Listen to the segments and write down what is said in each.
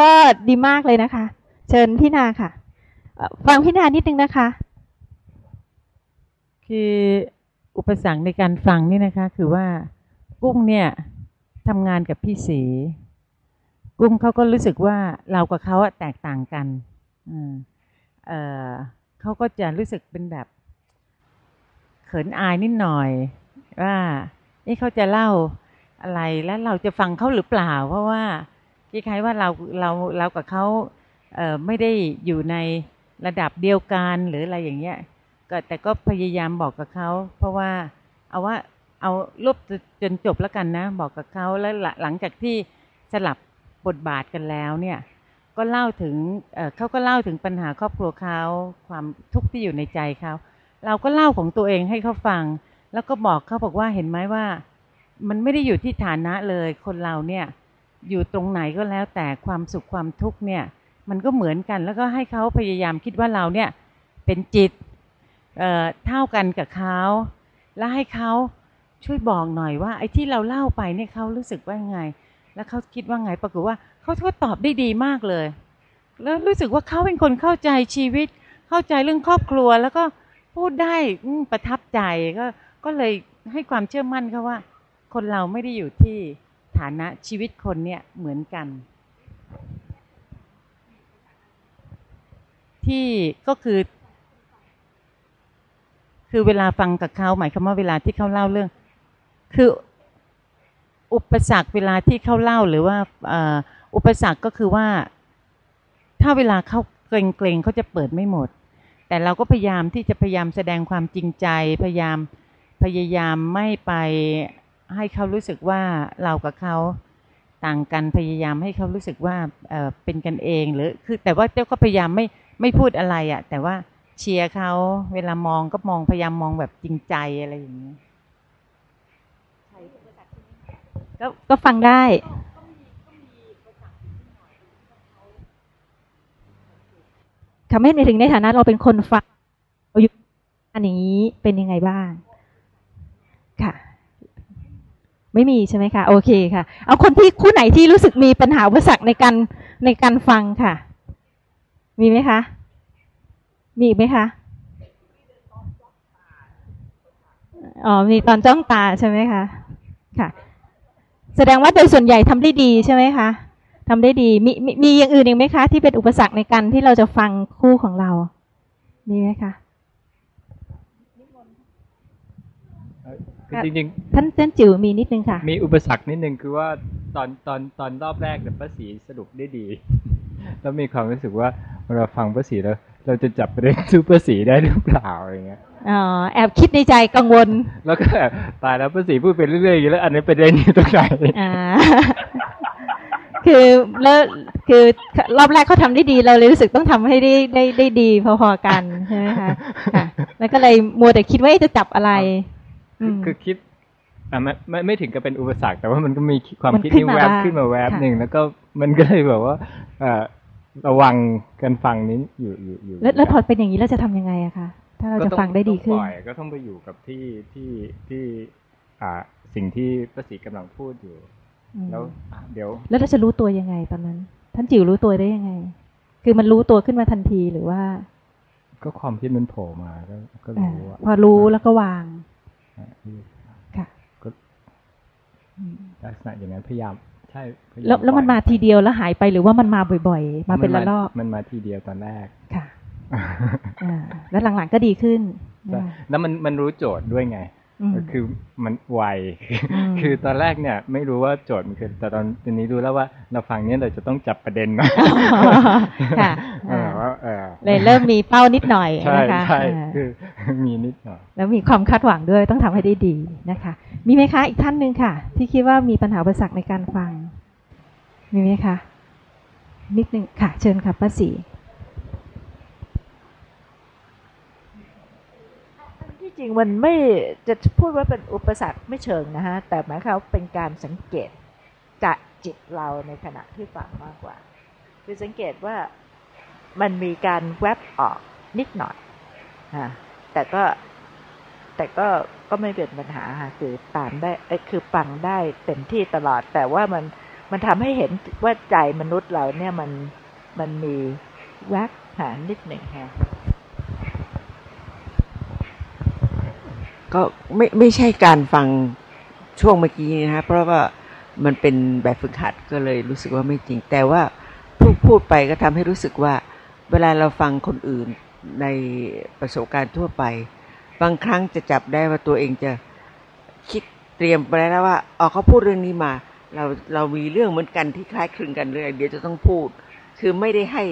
ก็ดีมากเลยนะคะ เชิญพี่นาค่ะ ฟังพี่นานิดนึงนะคะ คืออุปสรรคในการฟังนี่นะคะ คือว่ากุ้งเนี่ยทำงานกับพี่สีกุ้งเขาก็รู้สึกว่าเรากับเขาแตกต่างกันเเขาก็จะรู้สึกเป็นแบบเขินอายนิดหน่อย ว่านี่เขาจะเล่าอะไรแล้วเราจะฟังเขาหรือเปล่า เพราะว่า คล้ายๆว่าเราเราเรากับเขาเไม่ได้อยู่ในระดับเดียวกันหรืออะไรอย่างเงี้ยก็แต่ก็พยายามบอกกับเขา เพราะว่าเอาว่าเอารวบจนจบแล้วกันนะ บอกกับเขาแล้วหลังจากที่สลับบทบาทกันแล้วเนี่ยก็เล่าถึงเเขาก็เล่าถึงปัญหาครอบครัวเขาความทุกข์ที่อยู่ในใจเขาเราก็เล่าของตัวเองให้เขาฟัง แล้วก็บอกเขาบอกว่าเห็นไหมว่า มันไม่ได้อยู่ที่ฐานะเลยคนเราเนี่ย อยู่ตรงไหนก็แล้วแต่ความสุขความทุกข์เนี่ย มันก็เหมือนกัน แล้วก็ให้เขาพยายามคิดว่าเราเนี่ยเป็นจิตเเท่ากันกับเขาแล้วให้เขาช่วยบอกหน่อยว่า ไอ้ที่เราเล่าไปเนี่ยเขารู้สึกว่าไง แล้วเขาคิดว่าไงปรากฏว่าเขาก็ตอบได้ดีมากเลย แล้วรู้สึกว่าเขาเป็นคนเข้าใจชีวิต เข้าใจเรื่องครอบครัว แล้วก็พูดได้ประทับใจก็ก็เลยให้ความเชื่อมั่นเขาว่า คนเราไม่ได้อยู่ที่ ฐานะชีวิตคนเนี่ยเหมือนกัน ที่ก็คือ คือเวลาฟังกับเขาหมายความว่าเวลาที่เขาเล่าเรื่อง คืออุปสรรคเวลาที่เขาเล่าหรือว่าอุปสรรคก็คือว่า ถ้าเวลาเขาเกรงเกรงเขาจะเปิดไม่หมด แต่เราก็พยายามที่จะพยายามแสดงความจริงใจพยายามพยายามไม่ไป ให้เขารู้สึกว่าเรากับเขาต่างกันพยายามให้เขารู้สึกว่าเเป็นกันเองหรือคือแต่ว่าเจ้าก็พยายามไม่ไม่พูดอะไรอะ่ะ แต่ว่าเชียร์เขาเวลามองก็มองพยายามมองแบบจริงใจอะไรอย่างนี้ก็ก็ฟังได้ทำให้ในถึงในฐานะเราเป็นคนฟังเราอยู่อันนี้เป็นยังไงบ้าง ค่ะ ไม่มีใช่ไหมคะโอเคค่ะ เอาคนที่คู่ไหนที่รู้สึกมีปัญหาอุปสรรคในการในการฟังค่ะ มีไหมคะมีไหมคะอ๋อมีตอนจ้องตาใช่ไหมคะค่ะ แสดงว่าโดยส่วนใหญ่ทำได้ดีใช่ไหมคะทำได้ดีมีมีมีอย่างอื่นอีกไหมคะ ที่เป็นอุปสรรคในการที่เราจะฟังคู่ของเรา มีไหมคะ จริงๆท่านท่านจิ๋วมีนิดนึงค่ะ มีอุปสรรคนิดนึงคือว่าตอนตอนตอนรอบแรกเนี่ยพระศรีสรุปได้ดี แล้วมีความรู้สึกว่าเราฟังพระศรีแล้ว เราจะจับประเด็นซูเปอร์สีได้หรือเปล่าอะไรเงี้ยอ๋อแอบคิดในใจกังวล แล้วก็ตายแล้วพระศรีพูดไปเรื่อยๆอยู่แล้ว อันนี้ประเด็นอยู่ตรงไหนอ่าคือแล้วคือรอบแรกเขาทาได้ดีเราเลยรู้สึกต้องทำให้ได้ได้ได้ดีพอๆกันใช่ไหมคะค่ะแล้วก็เลยมัวแต่คิดว่าจะจับอะไร คือคิดอ่าไม่ไม่ไม่ถึงกับเป็นอุปสรรค แต่ว่ามันก็มีความคิดนี้แวบขึ้นมาแวบหนึ่งแล้วก็มันก็เลยแบบว่าเอระวังกันฟังนี้อยู่อยู่อยู่แล้วพอเป็นอย่างนี้เราจะทำยังไงอะคะถ้าเราจะฟังได้ดีขึ้นก็ต้องไปอยู่กับที่ที่ที่อ่าสิ่งที่พระศรีกำลังพูดอยู่ แล้วเดี๋ยว แล้วเราจะรู้ตัวยังไงตอนนั้น ท่านจิ๋วรู้ตัวได้ยังไง คือมันรู้ตัวขึ้นมาทันทีหรือว่า ก็ความคิดมันโผล่มาก็ก็รู้ว่าพอรู้แล้วก็วาง ค่ะก็ลักษณะอย่างนั้นพยายามใช่แล้วแล้วมันมาทีเดียวแล้วหายไปหรือว่ามันมาบ่อยๆ มาเป็นละลอกมันมาทีเดียวตอนแรกค่ะแล้วหลังๆก็ดีขึ้น แล้วมันมันรู้โจทย์ด้วยไงคือมันไวคือตอนแรกเนี่ย ไม่รู้ว่าโจทย์มันคือแต่ตอนตอนนี้รู้แล้วว่าเราฟังเนี้ยเราจะต้องจับประเด็นนะค่ะ เลยเริ่มมีเป้านิดหน่อยนะคะใช่คือมีนิดหน่อยแล้วมีความคาดหวังด้วยต้องทำให้ได้ดีนะคะ มีไหมคะ อีกท่านหนึ่งค่ะ ที่คิดว่ามีปัญหาอุปสรรคในการฟัง มีไหมคะ นิดนึงค่ะ เชิญค่ะป้าศรีจริงมันไม่จะพูดว่าเป็นอุปสรรคไม่เชิงนะฮะแต่หมายความเป็นการสังเกตกะจิตเราในขณะที่ฟังมากกว่า คือสังเกตว่า มันมีการแวบออกนิดหน่อยฮะแต่ก็แต่ก็ก็ไม่เป็นปัญหาค่ะคือตามได้คือฟังได้เต็มที่ตลอด แต่ว่ามันมันทำให้เห็นว่าใจมนุษย์เราเนี่ยมันมันมีแวกหานิดหนึ่งค่ะก็ไม่ไม่ใช่การฟังช่วงเมื่อกี้นะฮะเพราะว่ามันเป็นแบบฝึกหัดก็เลยรู้สึกว่าไม่จริง แต่ว่าพูดพูดไปก็ทำให้รู้สึกว่า เวลาเราฟังคนอื่นในประสบการณ์ทั่วไป บางครั้งจะจับได้ว่าตัวเองจะคิดเตรียมไปแล้วว่าอ๋อเขาพูดเรื่องนี้มาเราเรามีเรื่องเหมือนกันที่คล้ายคลึงกันเรื่องเดี๋ยวจะต้องพูด คือไม่ได้ให้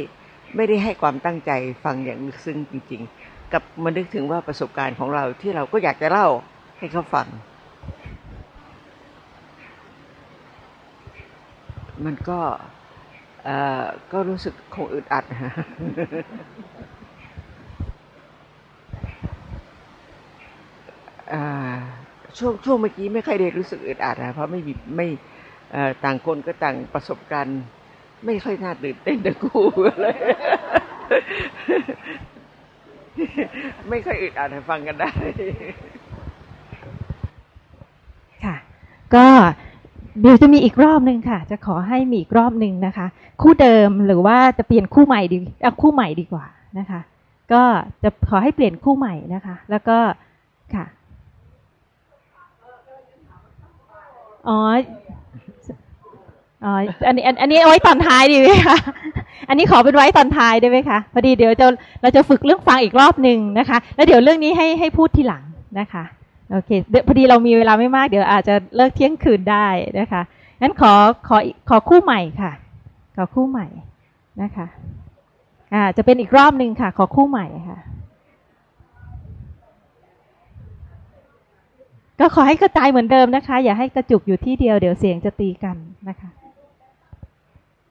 ไม่ได้ให้ความตั้งใจฟังอย่างลึกซึ้งจริง ๆ กับมันนึกถึงว่าประสบการณ์ของเราที่เราก็อยากจะเล่าให้เขาฟัง มันก็ ก็รู้สึกคงอึดอัดฮะช่วงช่วงเมื่อกี้ไม่ค่อยได้รู้สึกอึดอัดนะเพราะไม่มีไม่ต่างคนก็ต่างประสบการณ์ ไม่ค่อยน่าตื่นเต้นทั้งคู่เลยไม่ค่อยอึดอัดให้ฟังกันได้ ค่ะ ก็ เดี๋ยวจะมีอีกรอบหนึ่งค่ะ จะขอให้มีอีกรอบหนึ่งนะคะ คู่เดิมหรือว่าจะเปลี่ยนคู่ใหม่ดีเอาคู่ใหม่ดีกว่านะคะ ก็จะขอให้เปลี่ยนคู่ใหม่นะคะ แล้วก็ค่ะอ๋ออ๋ออันนี้อันอันนี้เอาไว้ตอนท้ายดีไหมคะอันนี้ขอเป็นไว้ตอนท้ายได้ไหมคะพอดีเดี๋ยวจะเราจะฝึกเรื่องฟังอีกรอบหนึ่งนะคะ แล้วเดี๋ยวเรื่องนี้ให้ให้พูดทีหลังนะคะ โอเคเดี๋ยวพอดีเรามีเวลาไม่มากเดี๋ยวอาจจะเลิกเที่ยงคืนได้นะคะงั้นขอขอขอคู่ใหม่ค่ะ ขอคู่ใหม่นะคะอ่าจะเป็นอีกรอบหนึ่งค่ะ ขอคู่ใหม่ค่ะ ก็ขอให้กระจายเหมือนเดิมนะคะ อย่าให้กระจุกอยู่ที่เดียวเดี๋ยวเสียงจะตีกันนะคะ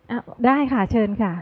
อะได้ค่ะเชิญค่ะ